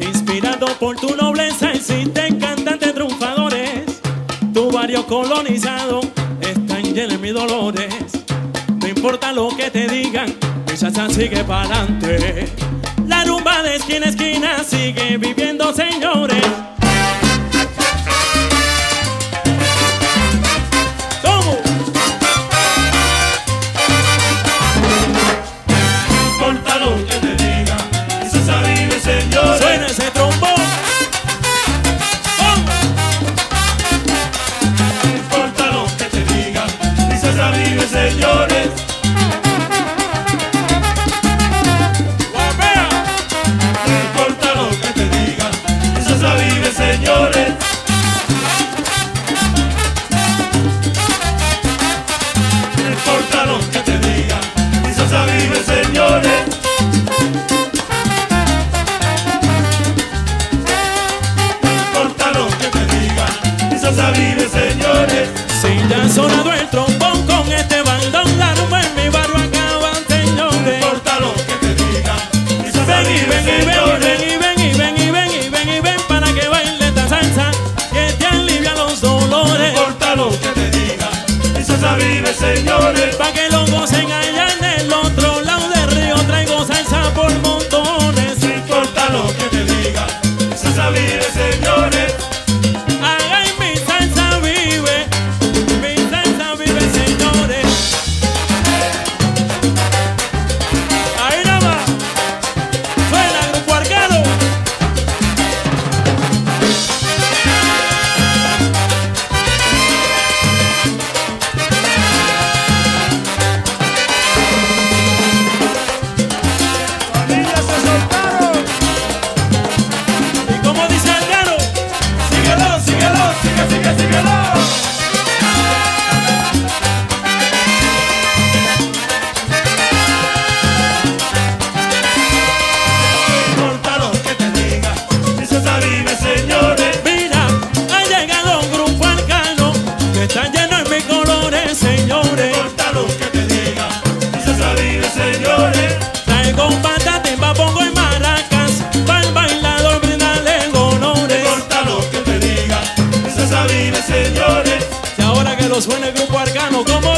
Inspirado por tu nobleza existen cantantes triunfadores. Tu barrio colonizado está lleno de mis dolores. No importa lo que te digan, muchacha sigue para adelante. La rumba de esquina a esquina sigue viviendo, señores. señores. No importa lo que te diga, mi salsa vive, señores. No importa lo que te diga, mi salsa vive, señores. Si ya ha sonado el trombón con este bandón, la rumba en mi barrio acaban, señores. No importa lo que te diga, mi salsa vive, señores. vive, señores, para que lo gocen allá en el otro Suena el grupo arcano como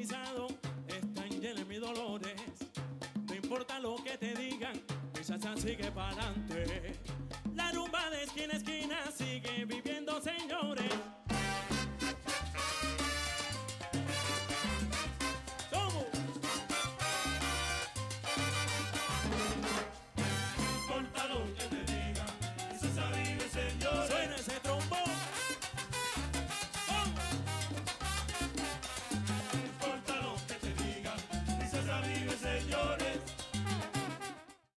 colonizado están llenos mis dolores. No importa lo que te digan, mi salsa sigue para adelante. La rumba de esquina a esquina sigue viviendo.